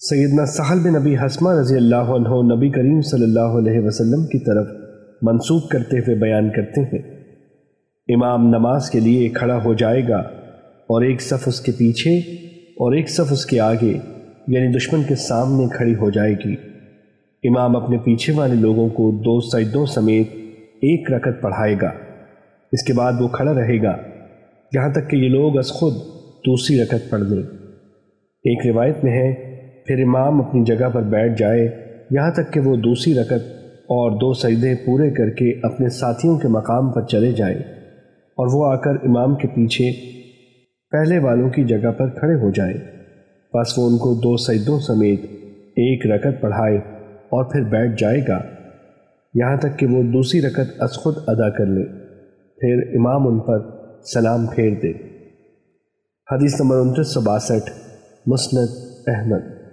سیدنا سہل بن نبی حسمہ رضی اللہ عنہ نبی کریم صلی اللہ علیہ وسلم کی طرف منسوخ کرتے ہوئے بیان کرتے ہیں۔ امام نماز کے لیے کھڑا ہو جائے گا اور ایک صف اس کے پیچھے اور ایک صف اس کے آگے یعنی دشمن کے سامنے کھڑی ہو جائے گی۔ امام اپنے پیچھے والے لوگوں کو دو سجدوں سمیت ایک رکت پڑھائے گا۔ اس کے بعد وہ کھڑا رہے گا۔ یہاں تک کہ یہ لوگ از خود دوسری رکت پڑھ لیں۔ ایک روایت میں ہے پھر امام اپنی جگہ پر بیٹھ جائے، یہاں تک کہ وہ دوسری رکت اور دو سجدے پورے کر کے اپنے ساتھیوں کے مقام پر چلے جائیں اور وہ آ کر امام کے پیچھے پہلے والوں کی جگہ پر کھڑے ہو جائیں بس وہ ان کو دو سجدوں سمیت ایک رکت پڑھائے اور پھر بیٹھ جائے گا۔ یہاں تک کہ وہ دوسری رکت از خود ادا کر لے، پھر امام ان پر سلام پھیر دے۔ حدیث نمبر انتیس سو باسٹھ، مسند احمد۔